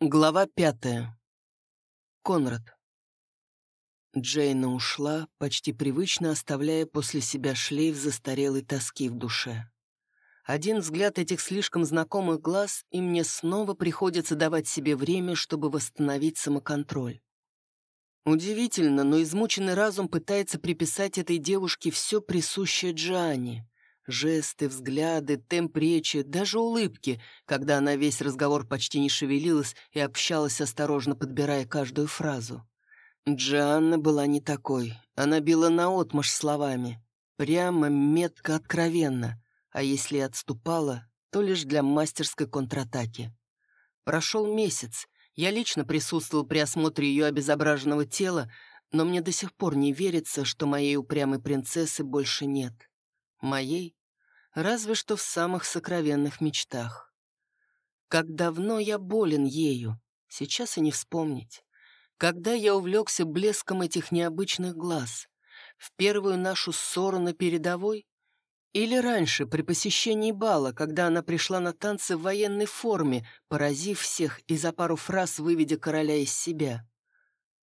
Глава пятая. Конрад. Джейна ушла, почти привычно оставляя после себя шлейф застарелой тоски в душе. Один взгляд этих слишком знакомых глаз, и мне снова приходится давать себе время, чтобы восстановить самоконтроль. Удивительно, но измученный разум пытается приписать этой девушке все присущее Джоанне. Жесты, взгляды, темп речи, даже улыбки, когда она весь разговор почти не шевелилась и общалась, осторожно подбирая каждую фразу. Джанна была не такой. Она била наотмашь словами. Прямо, метко, откровенно. А если отступала, то лишь для мастерской контратаки. Прошел месяц. Я лично присутствовал при осмотре ее обезображенного тела, но мне до сих пор не верится, что моей упрямой принцессы больше нет. Моей разве что в самых сокровенных мечтах. Как давно я болен ею, сейчас и не вспомнить. Когда я увлекся блеском этих необычных глаз, в первую нашу ссору на передовой или раньше, при посещении бала, когда она пришла на танцы в военной форме, поразив всех и за пару фраз выведя короля из себя.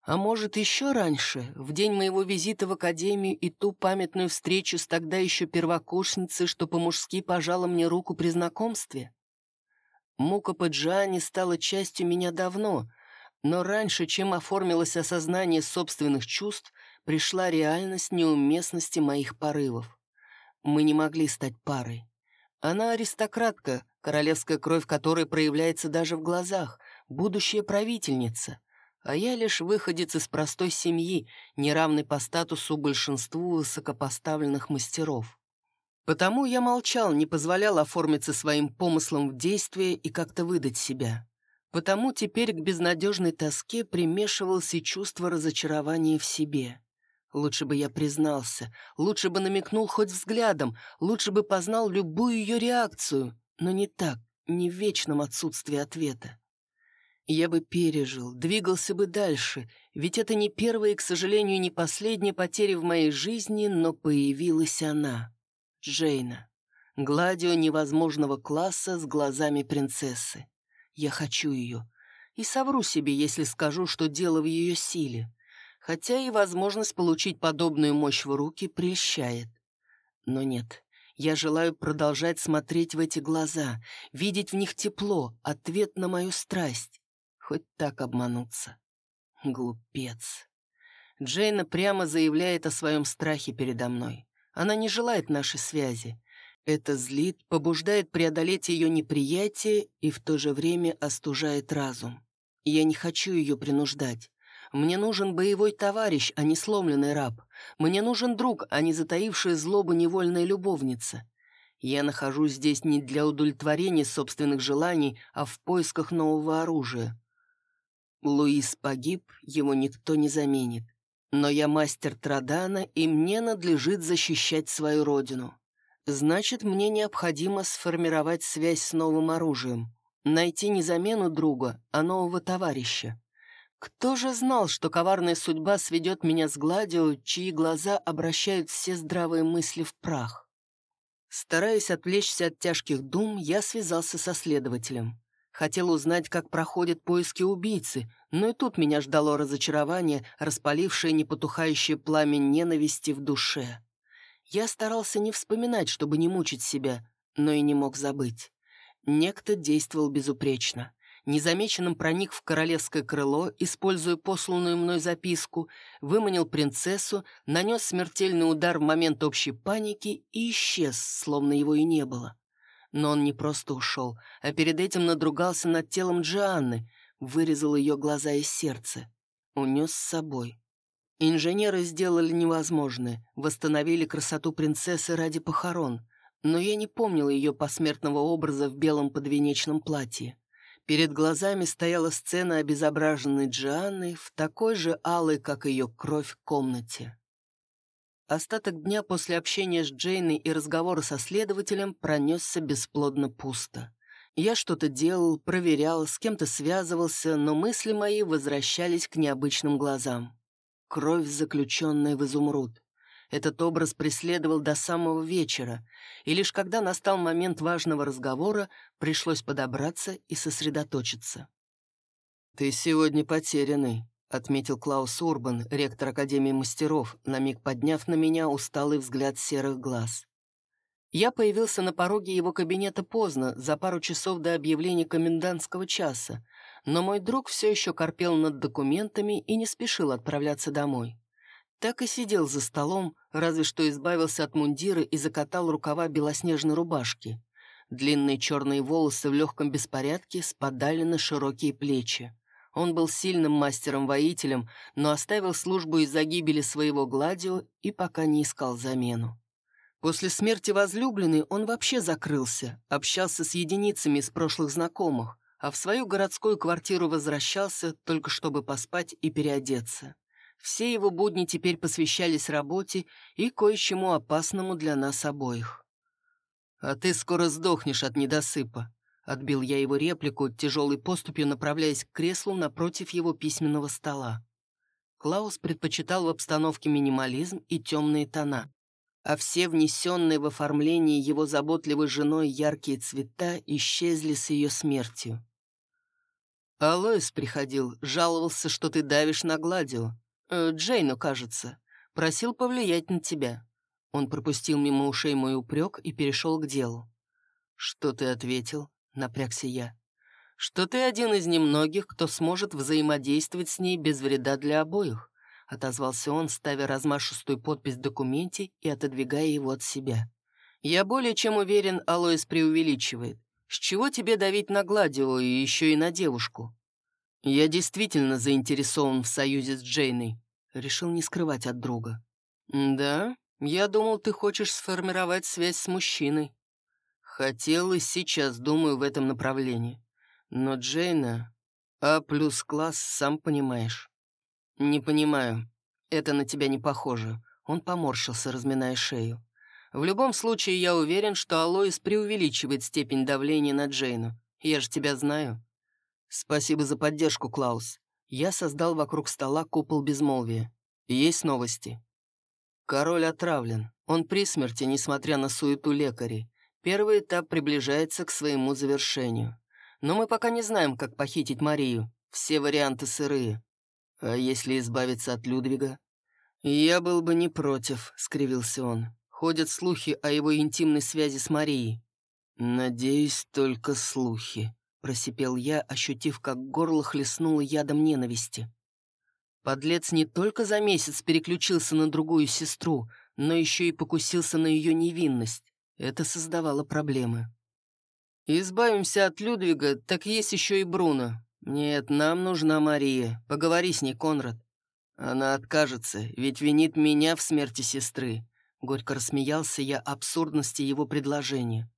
А может, еще раньше, в день моего визита в академию и ту памятную встречу с тогда еще первокурсницей, что по-мужски пожала мне руку при знакомстве? Мука по Джоанне стала частью меня давно, но раньше, чем оформилось осознание собственных чувств, пришла реальность неуместности моих порывов. Мы не могли стать парой. Она аристократка, королевская кровь которой проявляется даже в глазах, будущая правительница — а я лишь выходец из простой семьи, неравный по статусу большинству высокопоставленных мастеров. Потому я молчал, не позволял оформиться своим помыслом в действие и как-то выдать себя. Потому теперь к безнадежной тоске примешивалось и чувство разочарования в себе. Лучше бы я признался, лучше бы намекнул хоть взглядом, лучше бы познал любую ее реакцию, но не так, не в вечном отсутствии ответа. Я бы пережил, двигался бы дальше, ведь это не первая и, к сожалению, не последняя потеря в моей жизни, но появилась она, Джейна. Гладио невозможного класса с глазами принцессы. Я хочу ее. И совру себе, если скажу, что дело в ее силе. Хотя и возможность получить подобную мощь в руки прельщает. Но нет, я желаю продолжать смотреть в эти глаза, видеть в них тепло, ответ на мою страсть. Хоть так обмануться. Глупец. Джейна прямо заявляет о своем страхе передо мной. Она не желает нашей связи. Это злит, побуждает преодолеть ее неприятие и в то же время остужает разум. Я не хочу ее принуждать. Мне нужен боевой товарищ, а не сломленный раб. Мне нужен друг, а не затаившая злобу невольная любовница. Я нахожусь здесь не для удовлетворения собственных желаний, а в поисках нового оружия. Луис погиб, его никто не заменит. Но я мастер Традана, и мне надлежит защищать свою родину. Значит, мне необходимо сформировать связь с новым оружием, найти не замену друга, а нового товарища. Кто же знал, что коварная судьба сведет меня с Гладио, чьи глаза обращают все здравые мысли в прах? Стараясь отвлечься от тяжких дум, я связался со следователем. Хотел узнать, как проходят поиски убийцы, но и тут меня ждало разочарование, распалившее непотухающее пламя ненависти в душе. Я старался не вспоминать, чтобы не мучить себя, но и не мог забыть. Некто действовал безупречно. Незамеченным проник в королевское крыло, используя посланную мной записку, выманил принцессу, нанес смертельный удар в момент общей паники и исчез, словно его и не было. Но он не просто ушел, а перед этим надругался над телом Джианны, вырезал ее глаза и сердце, унес с собой. Инженеры сделали невозможное, восстановили красоту принцессы ради похорон, но я не помнил ее посмертного образа в белом подвенечном платье. Перед глазами стояла сцена обезображенной Джианны в такой же алой, как ее кровь, комнате. Остаток дня после общения с Джейной и разговора со следователем пронесся бесплодно пусто. Я что-то делал, проверял, с кем-то связывался, но мысли мои возвращались к необычным глазам. Кровь, заключенная в изумруд. Этот образ преследовал до самого вечера, и лишь когда настал момент важного разговора, пришлось подобраться и сосредоточиться. «Ты сегодня потерянный», — отметил Клаус Урбан, ректор Академии мастеров, на миг подняв на меня усталый взгляд серых глаз. Я появился на пороге его кабинета поздно, за пару часов до объявления комендантского часа, но мой друг все еще корпел над документами и не спешил отправляться домой. Так и сидел за столом, разве что избавился от мундира и закатал рукава белоснежной рубашки. Длинные черные волосы в легком беспорядке спадали на широкие плечи. Он был сильным мастером-воителем, но оставил службу из-за гибели своего Гладио и пока не искал замену. После смерти возлюбленной он вообще закрылся, общался с единицами из прошлых знакомых, а в свою городскую квартиру возвращался только чтобы поспать и переодеться. Все его будни теперь посвящались работе и кое-чему опасному для нас обоих. «А ты скоро сдохнешь от недосыпа», — отбил я его реплику, тяжелой поступью направляясь к креслу напротив его письменного стола. Клаус предпочитал в обстановке минимализм и темные тона а все внесенные в оформление его заботливой женой яркие цвета исчезли с ее смертью. Алоис приходил, жаловался, что ты давишь на Гладио. Э, Джейну, кажется. Просил повлиять на тебя. Он пропустил мимо ушей мой упрек и перешел к делу. «Что ты ответил?» — напрягся я. «Что ты один из немногих, кто сможет взаимодействовать с ней без вреда для обоих», — отозвался он, ставя размашистую подпись в документе и отодвигая его от себя. «Я более чем уверен, Алоис преувеличивает. С чего тебе давить на Гладио и еще и на девушку? Я действительно заинтересован в союзе с Джейной. Решил не скрывать от друга. Да, я думал, ты хочешь сформировать связь с мужчиной. Хотел и сейчас думаю в этом направлении. Но Джейна... А плюс класс, сам понимаешь. Не понимаю. Это на тебя не похоже. Он поморщился, разминая шею. В любом случае, я уверен, что Алоис преувеличивает степень давления на Джейну. Я же тебя знаю. Спасибо за поддержку, Клаус. Я создал вокруг стола купол безмолвия. Есть новости. Король отравлен. Он при смерти, несмотря на суету лекарей. Первый этап приближается к своему завершению. Но мы пока не знаем, как похитить Марию. Все варианты сырые. А если избавиться от Людвига? Я был бы не против, скривился он. Ходят слухи о его интимной связи с Марией. «Надеюсь, только слухи», — просипел я, ощутив, как горло хлестнуло ядом ненависти. Подлец не только за месяц переключился на другую сестру, но еще и покусился на ее невинность. Это создавало проблемы. «Избавимся от Людвига, так есть еще и Бруно. Нет, нам нужна Мария. Поговори с ней, Конрад. Она откажется, ведь винит меня в смерти сестры. Горько рассмеялся я абсурдности его предложения.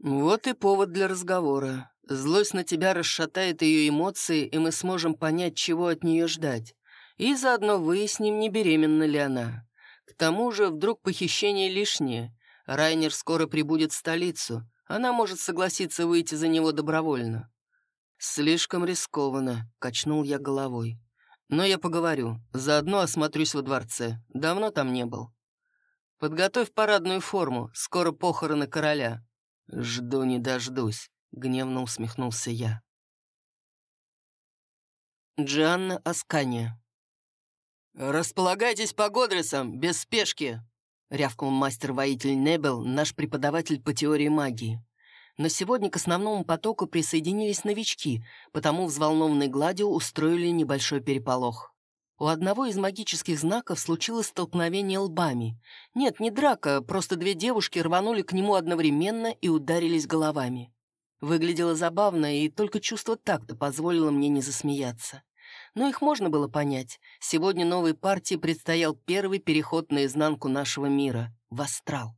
«Вот и повод для разговора. Злость на тебя расшатает ее эмоции, и мы сможем понять, чего от нее ждать. И заодно выясним, не беременна ли она. К тому же вдруг похищение лишнее. Райнер скоро прибудет в столицу. Она может согласиться выйти за него добровольно». «Слишком рискованно», — качнул я головой. «Но я поговорю. Заодно осмотрюсь во дворце. Давно там не был». Подготовь парадную форму, скоро похороны короля». «Жду не дождусь», — гневно усмехнулся я. Джианна Аскания. «Располагайтесь по Годрисам, без спешки!» — рявкнул мастер-воитель Небел, наш преподаватель по теории магии. Но сегодня к основному потоку присоединились новички, потому взволнованные Гладио устроили небольшой переполох. У одного из магических знаков случилось столкновение лбами. Нет, не драка, просто две девушки рванули к нему одновременно и ударились головами. Выглядело забавно, и только чувство такта позволило мне не засмеяться. Но их можно было понять. Сегодня новой партии предстоял первый переход наизнанку нашего мира — в астрал.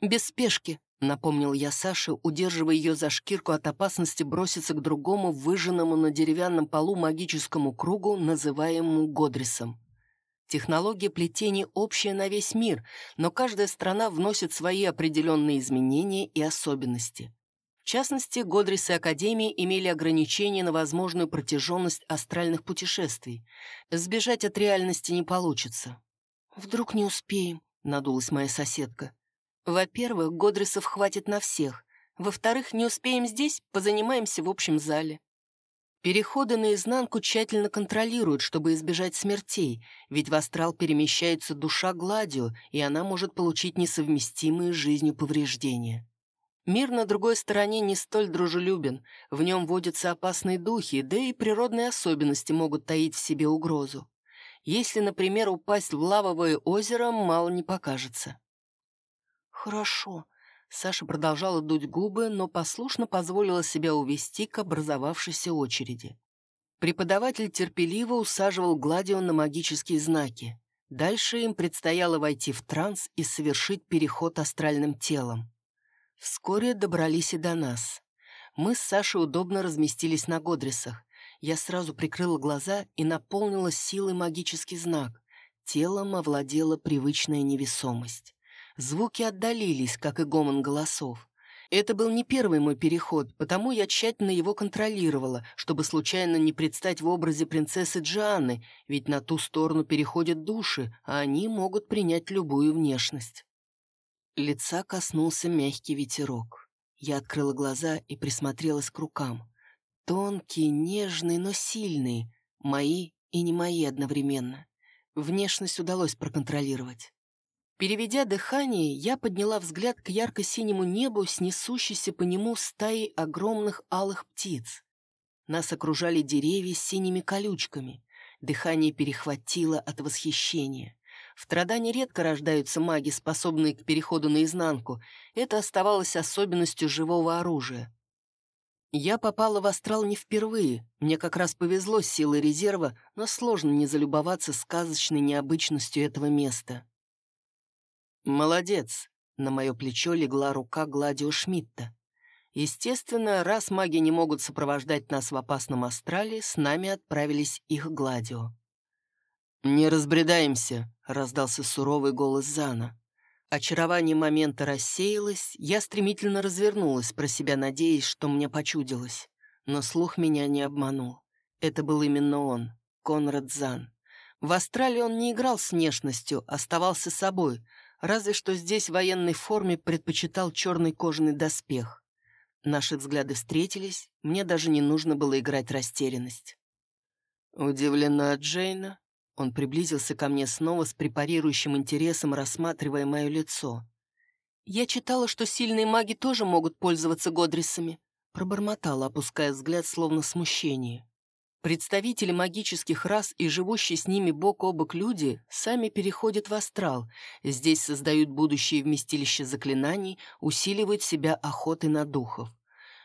«Без спешки», Напомнил я Саше, удерживая ее за шкирку от опасности броситься к другому, выжженному на деревянном полу магическому кругу, называемому Годрисом. Технология плетения общая на весь мир, но каждая страна вносит свои определенные изменения и особенности. В частности, Годрисы Академии имели ограничения на возможную протяженность астральных путешествий. Сбежать от реальности не получится. «Вдруг не успеем», — надулась моя соседка. Во-первых, Годрисов хватит на всех. Во-вторых, не успеем здесь, позанимаемся в общем зале. Переходы наизнанку тщательно контролируют, чтобы избежать смертей, ведь в астрал перемещается душа Гладио, и она может получить несовместимые с жизнью повреждения. Мир на другой стороне не столь дружелюбен, в нем водятся опасные духи, да и природные особенности могут таить в себе угрозу. Если, например, упасть в лавовое озеро, мало не покажется. «Хорошо», Саша продолжала дуть губы, но послушно позволила себя увести к образовавшейся очереди. Преподаватель терпеливо усаживал Гладио на магические знаки. Дальше им предстояло войти в транс и совершить переход астральным телом. Вскоре добрались и до нас. Мы с Сашей удобно разместились на Годрисах. Я сразу прикрыла глаза и наполнила силой магический знак. Телом овладела привычная невесомость. Звуки отдалились, как и гомон голосов. Это был не первый мой переход, потому я тщательно его контролировала, чтобы случайно не предстать в образе принцессы Джианны, ведь на ту сторону переходят души, а они могут принять любую внешность. Лица коснулся мягкий ветерок. Я открыла глаза и присмотрелась к рукам. Тонкие, нежные, но сильные. Мои и не мои одновременно. Внешность удалось проконтролировать. Переведя дыхание, я подняла взгляд к ярко-синему небу с несущейся по нему стаей огромных алых птиц. Нас окружали деревья с синими колючками. Дыхание перехватило от восхищения. В Традане редко рождаются маги, способные к переходу наизнанку. Это оставалось особенностью живого оружия. Я попала в астрал не впервые. Мне как раз повезло с силой резерва, но сложно не залюбоваться сказочной необычностью этого места. «Молодец!» — на мое плечо легла рука Гладио Шмидта. Естественно, раз маги не могут сопровождать нас в опасном астрале, с нами отправились их Гладио. «Не разбредаемся», — раздался суровый голос Зана. Очарование момента рассеялось, я стремительно развернулась, про себя надеясь, что мне почудилось. Но слух меня не обманул. Это был именно он, Конрад Зан. В астрале он не играл с внешностью, оставался собой, разве что здесь в военной форме предпочитал черный кожаный доспех. Наши взгляды встретились, мне даже не нужно было играть растерянность. Удивлена Джейна, он приблизился ко мне снова с препарирующим интересом, рассматривая мое лицо. «Я читала, что сильные маги тоже могут пользоваться годрисами», пробормотала, опуская взгляд, словно смущение. Представители магических рас и живущие с ними бок о бок люди сами переходят в астрал. Здесь создают будущее вместилище заклинаний, усиливают себя охотой на духов.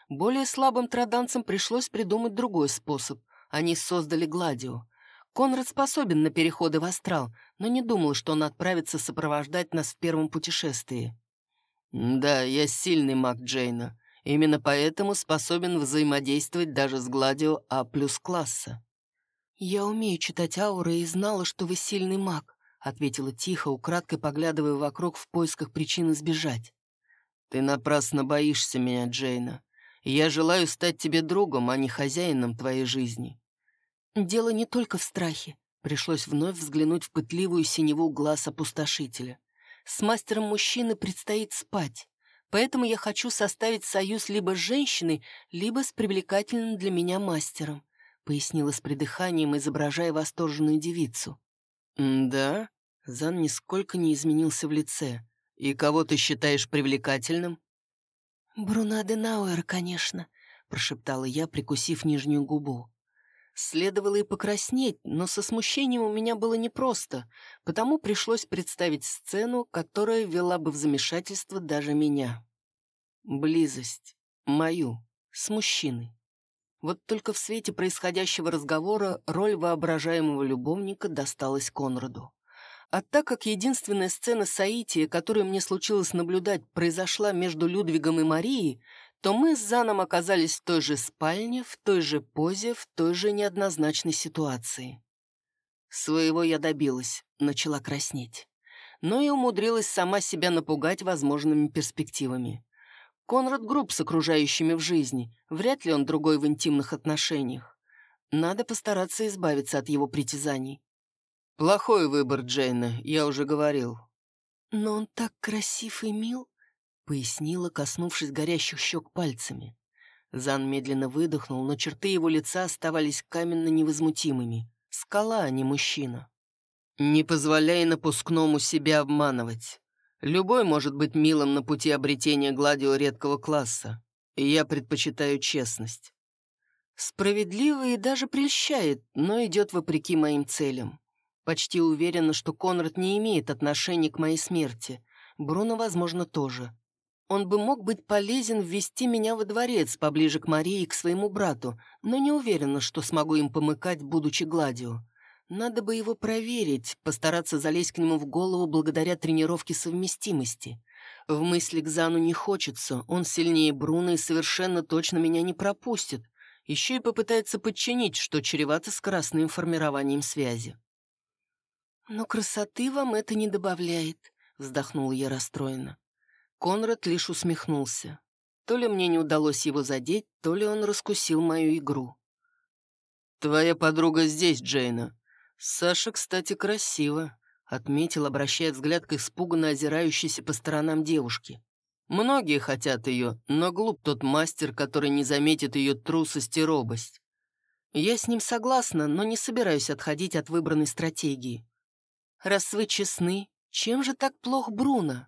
Более слабым траданцам пришлось придумать другой способ. Они создали Гладио. Конрад способен на переходы в астрал, но не думал, что он отправится сопровождать нас в первом путешествии. «Да, я сильный маг Джейна. Именно поэтому способен взаимодействовать даже с Гладио А плюс класса. «Я умею читать ауры и знала, что вы сильный маг», ответила тихо, украдкой поглядывая вокруг в поисках причин избежать. «Ты напрасно боишься меня, Джейна. Я желаю стать тебе другом, а не хозяином твоей жизни». «Дело не только в страхе», Пришлось вновь взглянуть в пытливую синеву глаз опустошителя. С мастером мужчины предстоит спать. Поэтому я хочу составить союз либо с женщиной, либо с привлекательным для меня мастером», — пояснила с придыханием, изображая восторженную девицу. «Да?» — Зан нисколько не изменился в лице. «И кого ты считаешь привлекательным?» «Бруна Денауэр, конечно», — прошептала я, прикусив нижнюю губу. Следовало и покраснеть, но со смущением у меня было непросто, потому пришлось представить сцену, которая ввела бы в замешательство даже меня. Близость. Мою. С мужчиной. Вот только в свете происходящего разговора роль воображаемого любовника досталась Конраду. А так как единственная сцена Саития, которую мне случилось наблюдать, произошла между Людвигом и Марией, то мы с Заном оказались в той же спальне, в той же позе, в той же неоднозначной ситуации. Своего я добилась, начала краснеть. Но и умудрилась сама себя напугать возможными перспективами. Конрад груб с окружающими в жизни, вряд ли он другой в интимных отношениях. Надо постараться избавиться от его притязаний. «Плохой выбор, Джейна, я уже говорил». «Но он так красив и мил», пояснила, коснувшись горящих щек пальцами. Зан медленно выдохнул, но черты его лица оставались каменно невозмутимыми. Скала, а не мужчина. «Не позволяй напускному себя обманывать. Любой может быть милым на пути обретения гладио редкого класса, и я предпочитаю честность. Справедливо и даже прельщает, но идет вопреки моим целям. Почти уверена, что Конрад не имеет отношения к моей смерти. Бруно, возможно, тоже. Он бы мог быть полезен ввести меня во дворец, поближе к Марии и к своему брату, но не уверена, что смогу им помыкать, будучи Гладио. Надо бы его проверить, постараться залезть к нему в голову благодаря тренировке совместимости. В мысли к Зану не хочется, он сильнее Бруно и совершенно точно меня не пропустит. Еще и попытается подчинить, что чревато скоростным формированием связи. «Но красоты вам это не добавляет», — вздохнула я расстроенно. Конрад лишь усмехнулся. То ли мне не удалось его задеть, то ли он раскусил мою игру. «Твоя подруга здесь, Джейна. Саша, кстати, красива», — отметил, обращая взгляд к испуганно озирающейся по сторонам девушке. «Многие хотят ее, но глуп тот мастер, который не заметит ее трусость и робость. Я с ним согласна, но не собираюсь отходить от выбранной стратегии. Раз вы честны, чем же так плох Бруно?»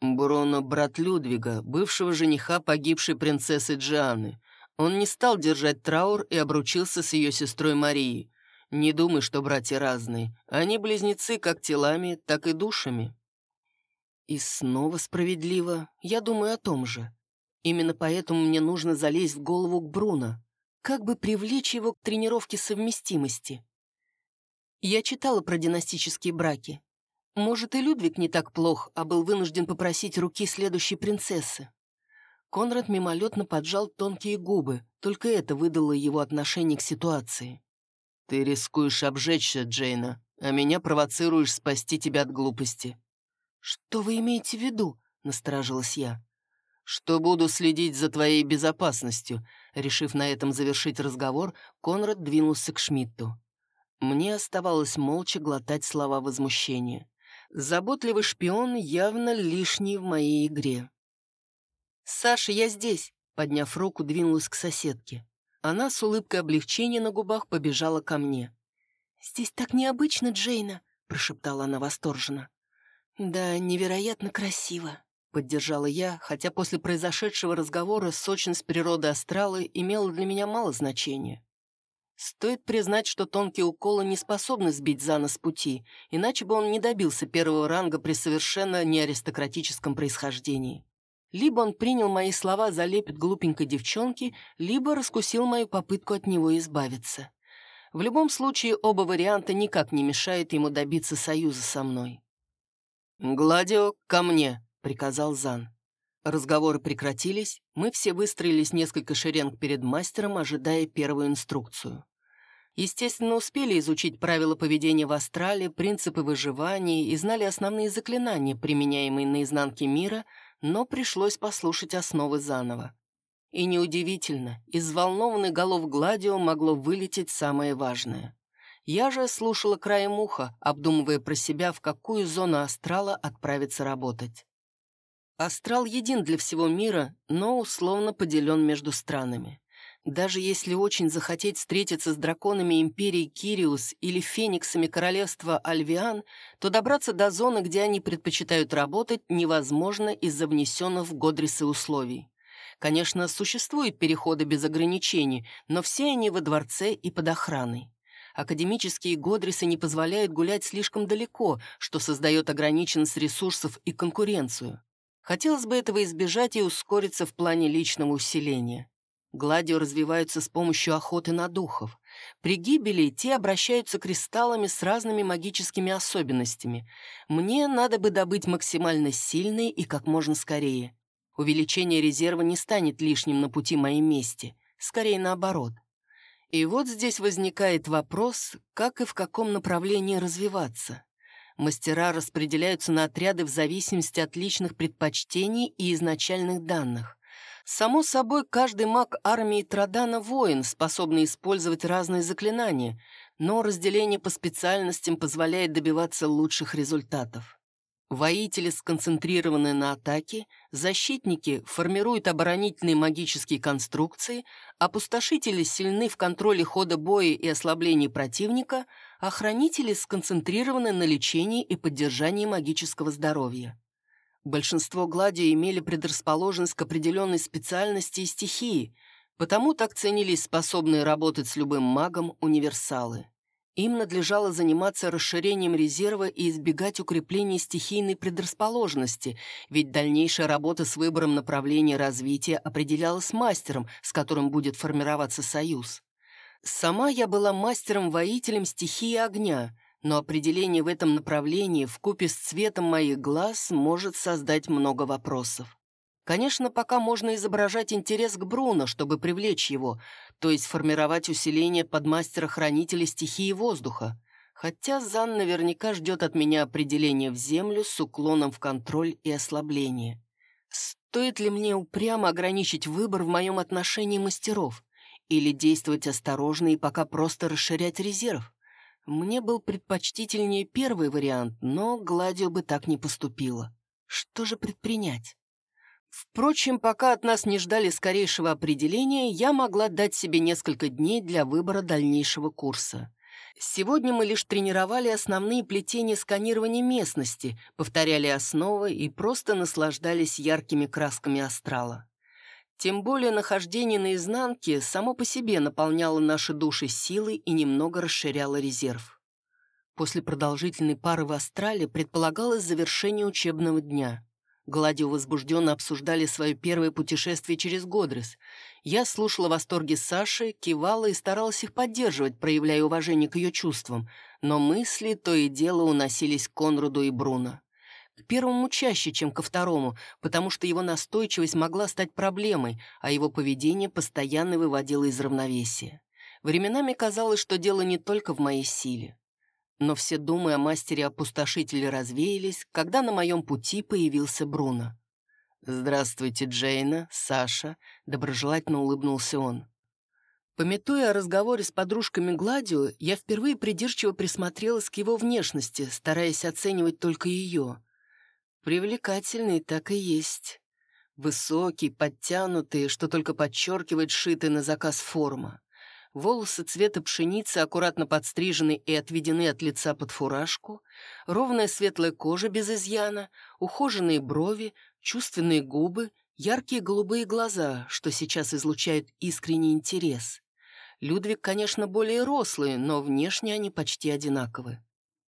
Бруно — брат Людвига, бывшего жениха погибшей принцессы Джианны. Он не стал держать траур и обручился с ее сестрой Марией. Не думай, что братья разные. Они близнецы как телами, так и душами. И снова справедливо. Я думаю о том же. Именно поэтому мне нужно залезть в голову к Бруно. Как бы привлечь его к тренировке совместимости? Я читала про династические браки. Может, и Людвиг не так плох, а был вынужден попросить руки следующей принцессы. Конрад мимолетно поджал тонкие губы, только это выдало его отношение к ситуации. «Ты рискуешь обжечься, Джейна, а меня провоцируешь спасти тебя от глупости». «Что вы имеете в виду?» — насторожилась я. «Что буду следить за твоей безопасностью», — решив на этом завершить разговор, Конрад двинулся к Шмидту. Мне оставалось молча глотать слова возмущения. Заботливый шпион явно лишний в моей игре. «Саша, я здесь!» Подняв руку, двинулась к соседке. Она с улыбкой облегчения на губах побежала ко мне. «Здесь так необычно, Джейна!» — прошептала она восторженно. «Да, невероятно красиво!» — поддержала я, хотя после произошедшего разговора сочность природы астралы имела для меня мало значения. Стоит признать, что тонкие уколы не способны сбить Зана с пути, иначе бы он не добился первого ранга при совершенно неаристократическом происхождении. Либо он принял мои слова за лепет глупенькой девчонки, либо раскусил мою попытку от него избавиться. В любом случае, оба варианта никак не мешают ему добиться союза со мной. «Гладио, ко мне!» — приказал Зан. Разговоры прекратились, мы все выстроились несколько шеренг перед мастером, ожидая первую инструкцию. Естественно, успели изучить правила поведения в астрале, принципы выживания и знали основные заклинания, применяемые на изнанке мира, но пришлось послушать основы заново. И неудивительно, из взволнованных голов Гладио могло вылететь самое важное. Я же слушала краем уха, обдумывая про себя, в какую зону астрала отправиться работать. Астрал един для всего мира, но условно поделен между странами. Даже если очень захотеть встретиться с драконами Империи Кириус или фениксами Королевства Альвиан, то добраться до зоны, где они предпочитают работать, невозможно из-за внесенных в Годрисы условий. Конечно, существуют переходы без ограничений, но все они во дворце и под охраной. Академические Годрисы не позволяют гулять слишком далеко, что создает ограниченность ресурсов и конкуренцию. Хотелось бы этого избежать и ускориться в плане личного усиления. Гладио развиваются с помощью охоты на духов. При гибели те обращаются кристаллами с разными магическими особенностями. Мне надо бы добыть максимально сильные и как можно скорее. Увеличение резерва не станет лишним на пути моей мести. Скорее наоборот. И вот здесь возникает вопрос, как и в каком направлении развиваться. Мастера распределяются на отряды в зависимости от личных предпочтений и изначальных данных. Само собой, каждый маг армии Традана — воин, способный использовать разные заклинания, но разделение по специальностям позволяет добиваться лучших результатов. Воители сконцентрированы на атаке, защитники формируют оборонительные магические конструкции, опустошители сильны в контроле хода боя и ослаблении противника, а хранители сконцентрированы на лечении и поддержании магического здоровья. Большинство гладио имели предрасположенность к определенной специальности и стихии, потому так ценились способные работать с любым магом универсалы. Им надлежало заниматься расширением резерва и избегать укрепления стихийной предрасположенности, ведь дальнейшая работа с выбором направления развития определялась мастером, с которым будет формироваться союз. Сама я была мастером-воителем стихии огня, но определение в этом направлении в купе с цветом моих глаз может создать много вопросов. Конечно, пока можно изображать интерес к Бруно, чтобы привлечь его, то есть формировать усиление подмастера-хранителя стихии воздуха. Хотя Зан наверняка ждет от меня определения в землю с уклоном в контроль и ослабление. Стоит ли мне упрямо ограничить выбор в моем отношении мастеров? Или действовать осторожно и пока просто расширять резерв? Мне был предпочтительнее первый вариант, но Гладио бы так не поступила. Что же предпринять? Впрочем, пока от нас не ждали скорейшего определения, я могла дать себе несколько дней для выбора дальнейшего курса. Сегодня мы лишь тренировали основные плетения сканирования местности, повторяли основы и просто наслаждались яркими красками астрала. Тем более нахождение на изнанке само по себе наполняло наши души силой и немного расширяло резерв. После продолжительной пары в астрале предполагалось завершение учебного дня. Гладио возбужденно обсуждали свое первое путешествие через Годрес. Я слушала восторги Саши, кивала и старалась их поддерживать, проявляя уважение к ее чувствам, но мысли то и дело уносились к Конраду и Бруно. К первому чаще, чем ко второму, потому что его настойчивость могла стать проблемой, а его поведение постоянно выводило из равновесия. Временами казалось, что дело не только в моей силе. Но все думы о мастере-опустошителе развеялись, когда на моем пути появился Бруно. «Здравствуйте, Джейна, Саша», — доброжелательно улыбнулся он. Пометуя о разговоре с подружками Гладио, я впервые придирчиво присмотрелась к его внешности, стараясь оценивать только ее. Привлекательный так и есть. Высокий, подтянутый, что только подчеркивает шитый на заказ форма. Волосы цвета пшеницы аккуратно подстрижены и отведены от лица под фуражку, ровная светлая кожа без изъяна, ухоженные брови, чувственные губы, яркие голубые глаза, что сейчас излучают искренний интерес. Людвиг, конечно, более рослый, но внешне они почти одинаковы.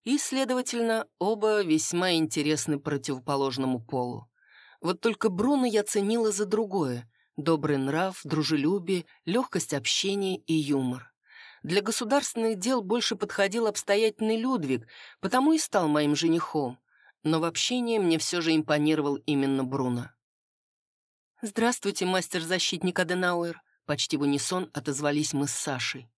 И, следовательно, оба весьма интересны противоположному полу. Вот только Бруно я ценила за другое Добрый нрав, дружелюбие, легкость общения и юмор. Для государственных дел больше подходил обстоятельный Людвиг, потому и стал моим женихом. Но в общении мне все же импонировал именно Бруно. «Здравствуйте, мастер-защитник Аденауэр», — почти в унисон отозвались мы с Сашей.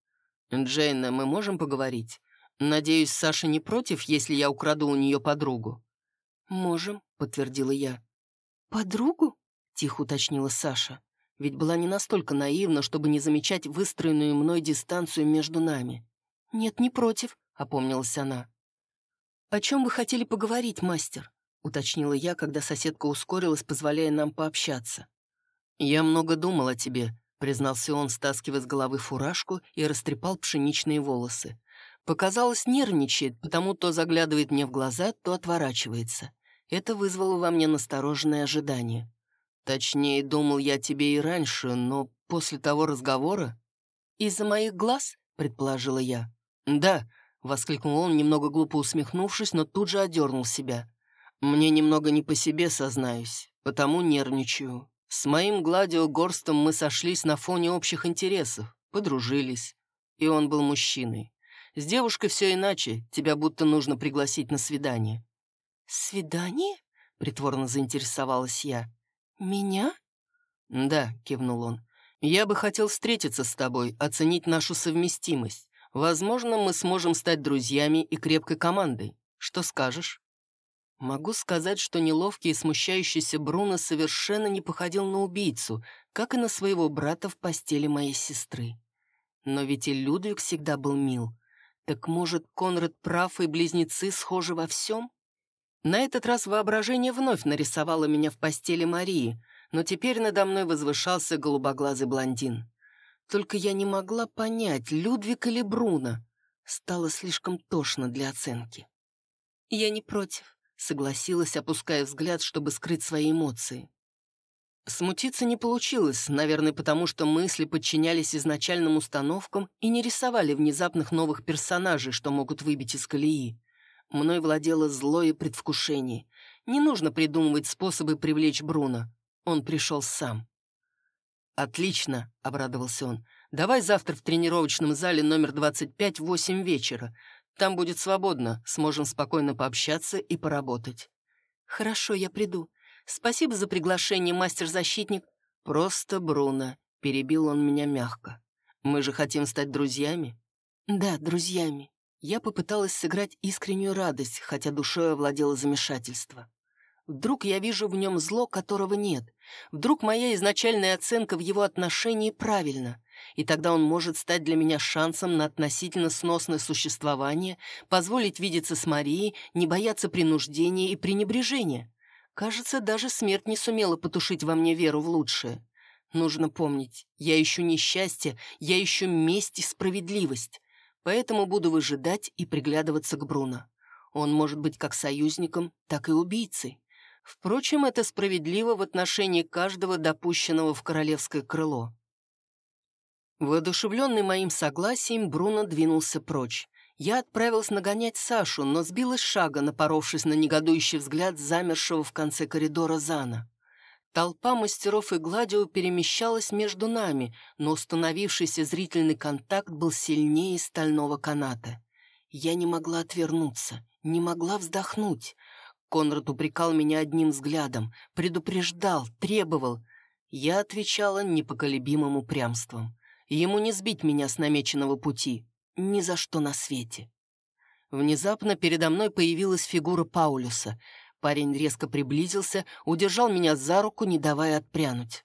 «Джейна, мы можем поговорить? Надеюсь, Саша не против, если я украду у нее подругу?» «Можем», — подтвердила я. «Подругу?» — тихо уточнила Саша. Ведь была не настолько наивна, чтобы не замечать выстроенную мной дистанцию между нами. «Нет, не против», — опомнилась она. «О чем вы хотели поговорить, мастер?» — уточнила я, когда соседка ускорилась, позволяя нам пообщаться. «Я много думал о тебе», — признался он, стаскивая с головы фуражку и растрепал пшеничные волосы. Показалось, нервничает, потому то заглядывает мне в глаза, то отворачивается. Это вызвало во мне настороженное ожидание. Точнее, думал я тебе и раньше, но после того разговора... «Из-за моих глаз?» — предположила я. «Да», — воскликнул он, немного глупо усмехнувшись, но тут же одернул себя. «Мне немного не по себе, сознаюсь, потому нервничаю. С моим Гладио Горстом мы сошлись на фоне общих интересов, подружились. И он был мужчиной. С девушкой все иначе, тебя будто нужно пригласить на свидание». «Свидание?» — притворно заинтересовалась я. «Меня?» «Да», — кивнул он. «Я бы хотел встретиться с тобой, оценить нашу совместимость. Возможно, мы сможем стать друзьями и крепкой командой. Что скажешь?» Могу сказать, что неловкий и смущающийся Бруно совершенно не походил на убийцу, как и на своего брата в постели моей сестры. Но ведь и Людвиг всегда был мил. Так может, Конрад прав, и близнецы схожи во всем? На этот раз воображение вновь нарисовало меня в постели Марии, но теперь надо мной возвышался голубоглазый блондин. Только я не могла понять, Людвиг или Бруно. Стало слишком тошно для оценки. «Я не против», — согласилась, опуская взгляд, чтобы скрыть свои эмоции. Смутиться не получилось, наверное, потому что мысли подчинялись изначальным установкам и не рисовали внезапных новых персонажей, что могут выбить из колеи. Мной владело злое предвкушение. Не нужно придумывать способы привлечь Бруно. Он пришел сам. «Отлично», — обрадовался он. «Давай завтра в тренировочном зале номер 25 в 8 вечера. Там будет свободно, сможем спокойно пообщаться и поработать». «Хорошо, я приду. Спасибо за приглашение, мастер-защитник». «Просто Бруно», — перебил он меня мягко. «Мы же хотим стать друзьями?» «Да, друзьями». Я попыталась сыграть искреннюю радость, хотя душой овладело замешательство. Вдруг я вижу в нем зло, которого нет. Вдруг моя изначальная оценка в его отношении правильна, и тогда он может стать для меня шансом на относительно сносное существование, позволить видеться с Марией, не бояться принуждения и пренебрежения. Кажется, даже смерть не сумела потушить во мне веру в лучшее. Нужно помнить, я ищу не счастье, я ищу месть и справедливость. Поэтому буду выжидать и приглядываться к Бруно. Он может быть как союзником, так и убийцей. Впрочем, это справедливо в отношении каждого допущенного в королевское крыло. Воодушевленный моим согласием, Бруно двинулся прочь. Я отправилась нагонять Сашу, но сбилась шага, напоровшись на негодующий взгляд замершего в конце коридора Зана. Толпа мастеров и гладио перемещалась между нами, но установившийся зрительный контакт был сильнее стального каната. Я не могла отвернуться, не могла вздохнуть. Конрад упрекал меня одним взглядом, предупреждал, требовал. Я отвечала непоколебимым упрямством. Ему не сбить меня с намеченного пути. Ни за что на свете. Внезапно передо мной появилась фигура Паулюса. Парень резко приблизился, удержал меня за руку, не давая отпрянуть.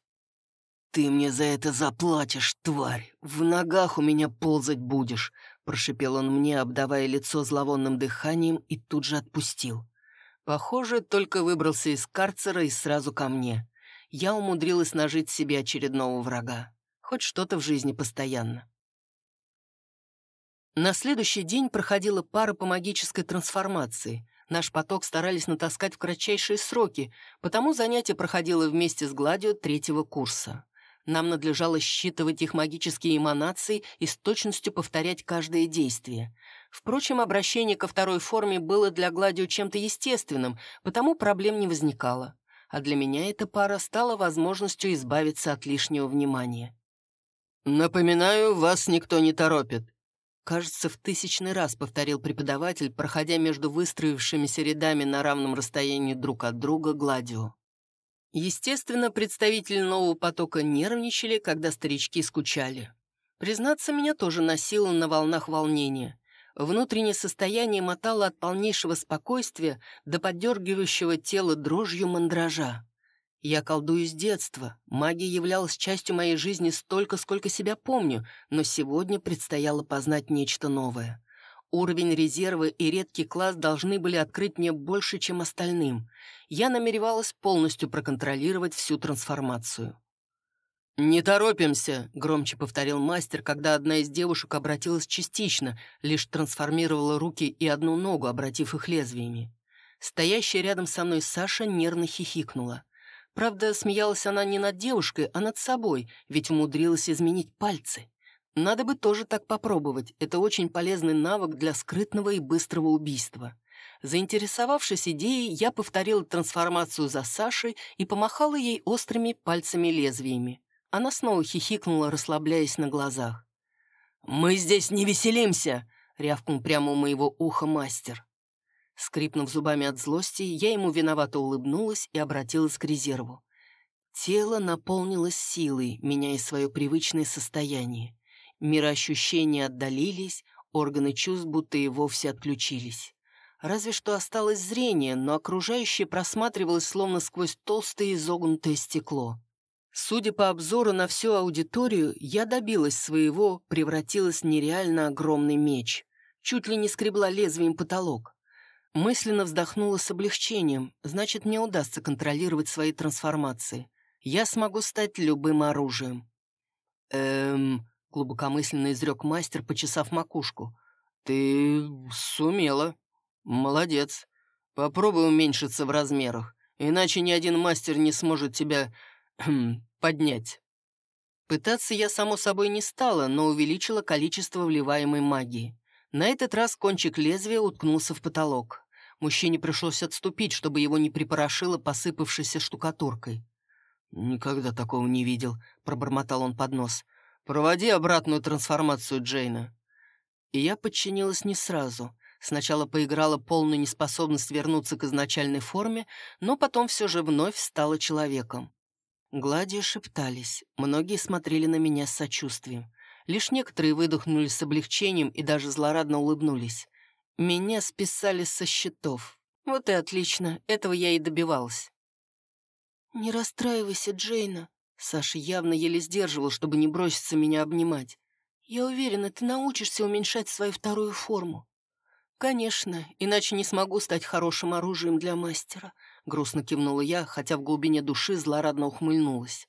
«Ты мне за это заплатишь, тварь! В ногах у меня ползать будешь!» Прошипел он мне, обдавая лицо зловонным дыханием, и тут же отпустил. Похоже, только выбрался из карцера и сразу ко мне. Я умудрилась нажить себе очередного врага. Хоть что-то в жизни постоянно. На следующий день проходила пара по магической трансформации. Наш поток старались натаскать в кратчайшие сроки, потому занятие проходило вместе с Гладио третьего курса. Нам надлежало считывать их магические эманации и с точностью повторять каждое действие. Впрочем, обращение ко второй форме было для Гладио чем-то естественным, потому проблем не возникало. А для меня эта пара стала возможностью избавиться от лишнего внимания. «Напоминаю, вас никто не торопит», Кажется, в тысячный раз повторил преподаватель, проходя между выстроившимися рядами на равном расстоянии друг от друга гладио. Естественно, представители нового потока нервничали, когда старички скучали. Признаться, меня тоже носило на волнах волнения. Внутреннее состояние мотало от полнейшего спокойствия до поддергивающего тело дрожью мандража. Я колдую с детства. Магия являлась частью моей жизни столько, сколько себя помню, но сегодня предстояло познать нечто новое. Уровень резерва и редкий класс должны были открыть мне больше, чем остальным. Я намеревалась полностью проконтролировать всю трансформацию. «Не торопимся», — громче повторил мастер, когда одна из девушек обратилась частично, лишь трансформировала руки и одну ногу, обратив их лезвиями. Стоящая рядом со мной Саша нервно хихикнула. Правда, смеялась она не над девушкой, а над собой, ведь умудрилась изменить пальцы. Надо бы тоже так попробовать. Это очень полезный навык для скрытного и быстрого убийства. Заинтересовавшись идеей, я повторила трансформацию за Сашей и помахала ей острыми пальцами-лезвиями. Она снова хихикнула, расслабляясь на глазах. «Мы здесь не веселимся!» — рявкнул прямо у моего уха мастер. Скрипнув зубами от злости, я ему виновато улыбнулась и обратилась к резерву. Тело наполнилось силой, меняя свое привычное состояние. Мироощущения отдалились, органы чувств будто и вовсе отключились. Разве что осталось зрение, но окружающее просматривалось словно сквозь толстое изогнутое стекло. Судя по обзору на всю аудиторию, я добилась своего, превратилась в нереально огромный меч. Чуть ли не скребла лезвием потолок. Мысленно вздохнула с облегчением, значит, мне удастся контролировать свои трансформации. Я смогу стать любым оружием. «Эм...» — глубокомысленно изрек мастер, почесав макушку. «Ты сумела. Молодец. Попробуй уменьшиться в размерах, иначе ни один мастер не сможет тебя хм, поднять». Пытаться я, само собой, не стала, но увеличила количество вливаемой магии. На этот раз кончик лезвия уткнулся в потолок. Мужчине пришлось отступить, чтобы его не припорошило посыпавшейся штукатуркой. «Никогда такого не видел», — пробормотал он под нос. «Проводи обратную трансформацию Джейна». И я подчинилась не сразу. Сначала поиграла полную неспособность вернуться к изначальной форме, но потом все же вновь стала человеком. Гладио шептались, многие смотрели на меня с сочувствием. Лишь некоторые выдохнули с облегчением и даже злорадно улыбнулись. Меня списали со счетов. Вот и отлично, этого я и добивалась. «Не расстраивайся, Джейна», Саша явно еле сдерживал, чтобы не броситься меня обнимать. «Я уверена, ты научишься уменьшать свою вторую форму». «Конечно, иначе не смогу стать хорошим оружием для мастера», — грустно кивнула я, хотя в глубине души злорадно ухмыльнулась.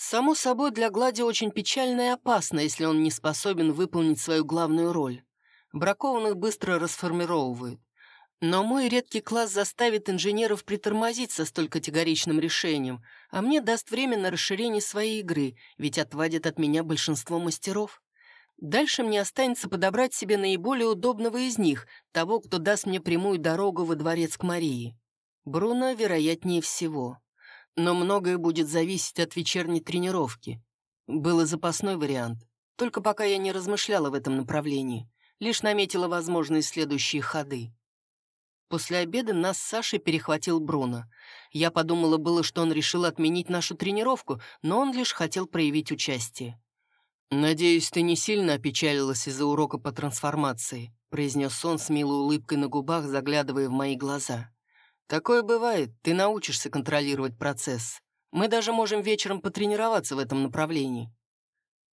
Само собой, для Глади очень печально и опасно, если он не способен выполнить свою главную роль. Бракованных быстро расформировывают. Но мой редкий класс заставит инженеров притормозить со столь категоричным решением, а мне даст время на расширение своей игры, ведь отвадит от меня большинство мастеров. Дальше мне останется подобрать себе наиболее удобного из них, того, кто даст мне прямую дорогу во дворец к Марии. Бруно, вероятнее всего. Но многое будет зависеть от вечерней тренировки. Был и запасной вариант. Только пока я не размышляла в этом направлении. Лишь наметила возможные следующие ходы. После обеда нас с Сашей перехватил Бруно. Я подумала было, что он решил отменить нашу тренировку, но он лишь хотел проявить участие. «Надеюсь, ты не сильно опечалилась из-за урока по трансформации», произнес он с милой улыбкой на губах, заглядывая в мои глаза. «Такое бывает, ты научишься контролировать процесс. Мы даже можем вечером потренироваться в этом направлении».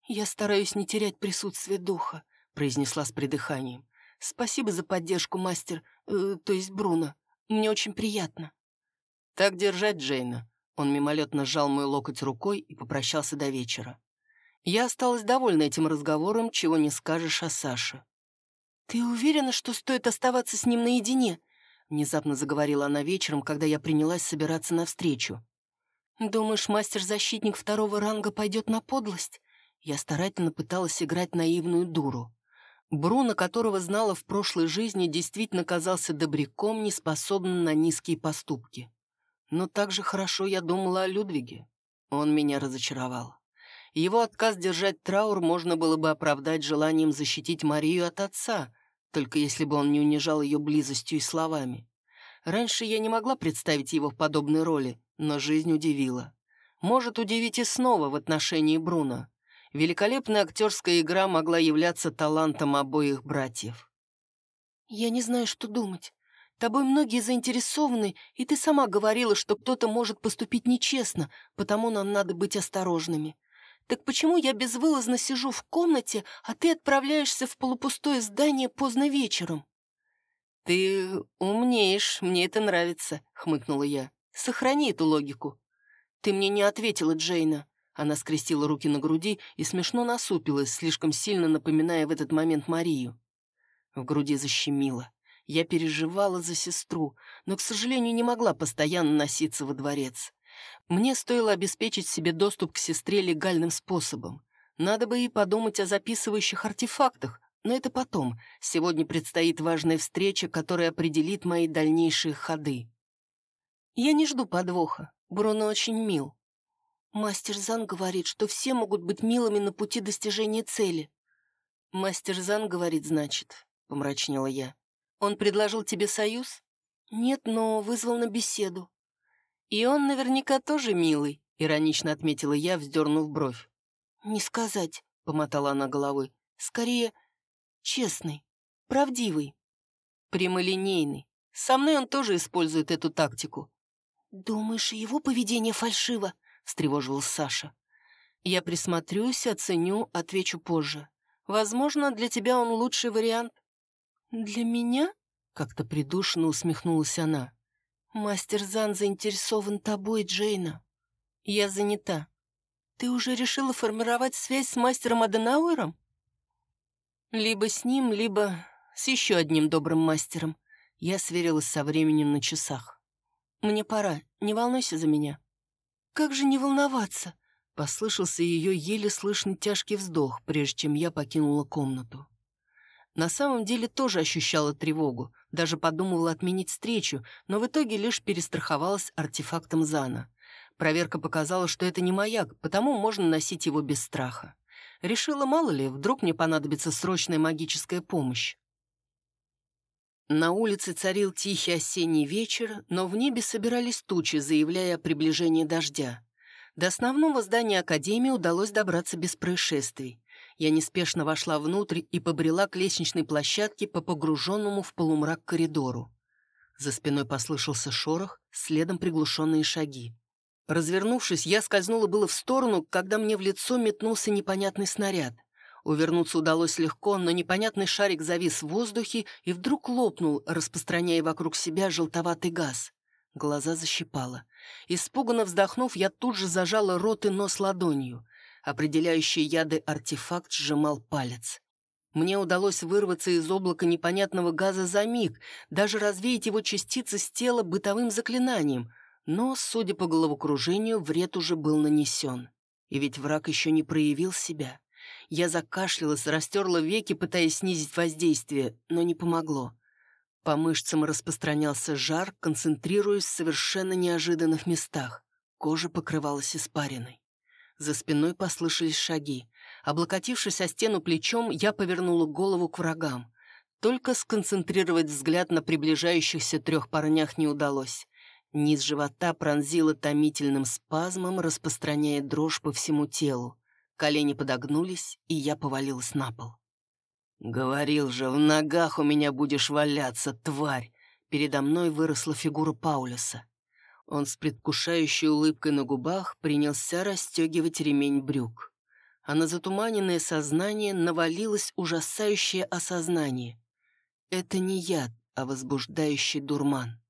«Я стараюсь не терять присутствие духа», — произнесла с придыханием. «Спасибо за поддержку, мастер, э, то есть Бруно. Мне очень приятно». «Так держать, Джейна». Он мимолетно сжал мой локоть рукой и попрощался до вечера. Я осталась довольна этим разговором, чего не скажешь о Саше. «Ты уверена, что стоит оставаться с ним наедине?» Внезапно заговорила она вечером, когда я принялась собираться навстречу. «Думаешь, мастер-защитник второго ранга пойдет на подлость?» Я старательно пыталась играть наивную дуру. Бруно, которого знала в прошлой жизни, действительно казался добряком, неспособным на низкие поступки. Но так же хорошо я думала о Людвиге. Он меня разочаровал. Его отказ держать траур можно было бы оправдать желанием защитить Марию от отца — только если бы он не унижал ее близостью и словами. Раньше я не могла представить его в подобной роли, но жизнь удивила. Может удивить и снова в отношении Бруно. Великолепная актерская игра могла являться талантом обоих братьев. «Я не знаю, что думать. Тобой многие заинтересованы, и ты сама говорила, что кто-то может поступить нечестно, потому нам надо быть осторожными. Так почему я безвылазно сижу в комнате, а ты отправляешься в полупустое здание поздно вечером?» «Ты умнеешь, мне это нравится», — хмыкнула я. «Сохрани эту логику». «Ты мне не ответила, Джейна». Она скрестила руки на груди и смешно насупилась, слишком сильно напоминая в этот момент Марию. В груди защемило. Я переживала за сестру, но, к сожалению, не могла постоянно носиться во дворец. Мне стоило обеспечить себе доступ к сестре легальным способом. Надо бы и подумать о записывающих артефактах, но это потом. Сегодня предстоит важная встреча, которая определит мои дальнейшие ходы. Я не жду подвоха. Бруно очень мил. Мастер Зан говорит, что все могут быть милыми на пути достижения цели. Мастер Зан говорит, значит, помрачнела я. Он предложил тебе союз? Нет, но вызвал на беседу. «И он наверняка тоже милый», — иронично отметила я, вздернув бровь. «Не сказать», — помотала она головой. «Скорее, честный, правдивый». «Прямолинейный. Со мной он тоже использует эту тактику». «Думаешь, его поведение фальшиво?» — встревожил Саша. «Я присмотрюсь, оценю, отвечу позже. Возможно, для тебя он лучший вариант». «Для меня?» Как-то придушенно усмехнулась она. «Мастер Зан заинтересован тобой, Джейна. Я занята. Ты уже решила формировать связь с мастером Аденауэром?» «Либо с ним, либо с еще одним добрым мастером». Я сверилась со временем на часах. «Мне пора, не волнуйся за меня». «Как же не волноваться?» Послышался ее еле слышный тяжкий вздох, прежде чем я покинула комнату. На самом деле тоже ощущала тревогу, даже подумывала отменить встречу, но в итоге лишь перестраховалась артефактом Зана. Проверка показала, что это не маяк, потому можно носить его без страха. Решила, мало ли, вдруг мне понадобится срочная магическая помощь. На улице царил тихий осенний вечер, но в небе собирались тучи, заявляя о приближении дождя. До основного здания Академии удалось добраться без происшествий. Я неспешно вошла внутрь и побрела к лестничной площадке по погруженному в полумрак коридору. За спиной послышался шорох, следом приглушенные шаги. Развернувшись, я скользнула было в сторону, когда мне в лицо метнулся непонятный снаряд. Увернуться удалось легко, но непонятный шарик завис в воздухе и вдруг лопнул, распространяя вокруг себя желтоватый газ. Глаза защипало. Испуганно вздохнув, я тут же зажала рот и нос ладонью. Определяющий яды артефакт сжимал палец. Мне удалось вырваться из облака непонятного газа за миг, даже развеять его частицы с тела бытовым заклинанием, но, судя по головокружению, вред уже был нанесен. И ведь враг еще не проявил себя. Я закашлялась, растерла веки, пытаясь снизить воздействие, но не помогло. По мышцам распространялся жар, концентрируясь в совершенно неожиданных местах. Кожа покрывалась испариной. За спиной послышались шаги. Облокотившись о стену плечом, я повернула голову к врагам. Только сконцентрировать взгляд на приближающихся трех парнях не удалось. Низ живота пронзило томительным спазмом, распространяя дрожь по всему телу. Колени подогнулись, и я повалилась на пол. «Говорил же, в ногах у меня будешь валяться, тварь!» Передо мной выросла фигура Паулюса. Он с предвкушающей улыбкой на губах принялся расстегивать ремень брюк. А на затуманенное сознание навалилось ужасающее осознание. Это не яд, а возбуждающий дурман.